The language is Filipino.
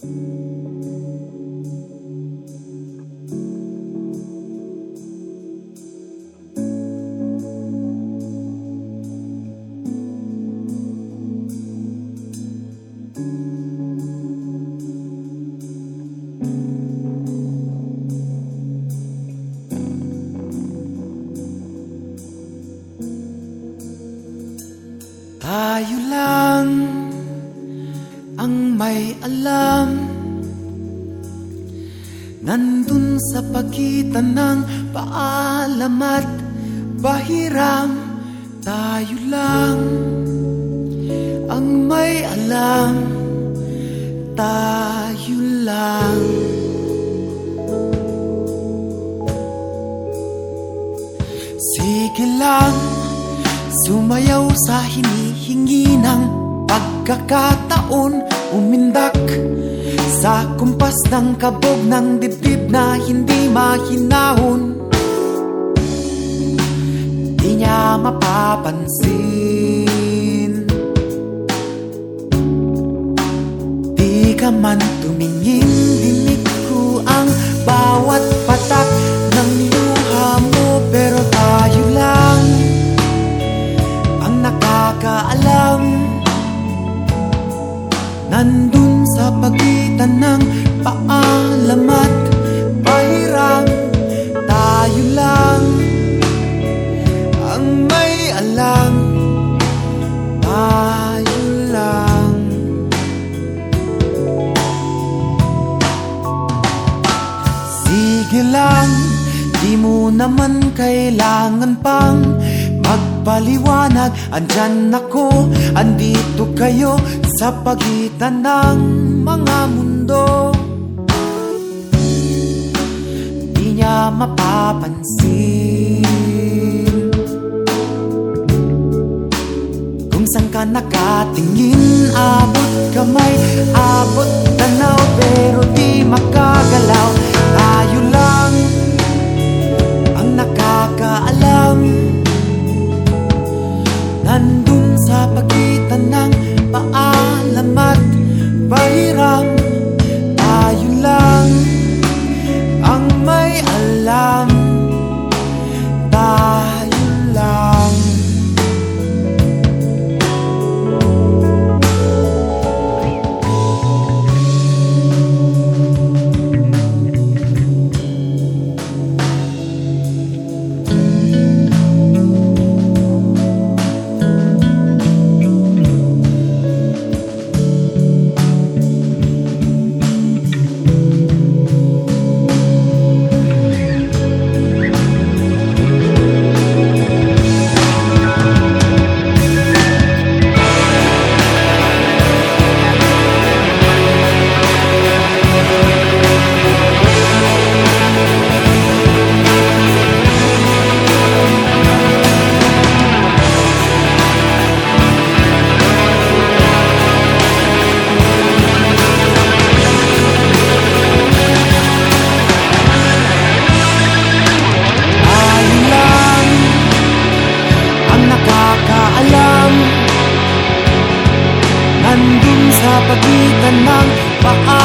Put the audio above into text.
Tayo lang ang may alam. Nandun sa pagitan ng paalam at pahiram Tayo lang ang may alam. Tayo lang. Sige lang Sumayaw sa hinihingi ng pagkakataon Umindak sa kumpas ng kabog ng dibdib na hindi mahinahon. Di niya mapapansin. Di ka man tumingin, dinig ko ang bawat paalam at pahiram Tayo lang. Ang may alam Tayo lang. Sige lang, di mo naman kailangan pang magpaliwanag. Andyan ako, andito kayo sa pagitan ng mga mundo niya mapapansin. Kung saan ka nakatingin, abot kamay, abot tanaw Pero di maka pagitan ng paa.